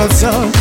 kad za